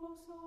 so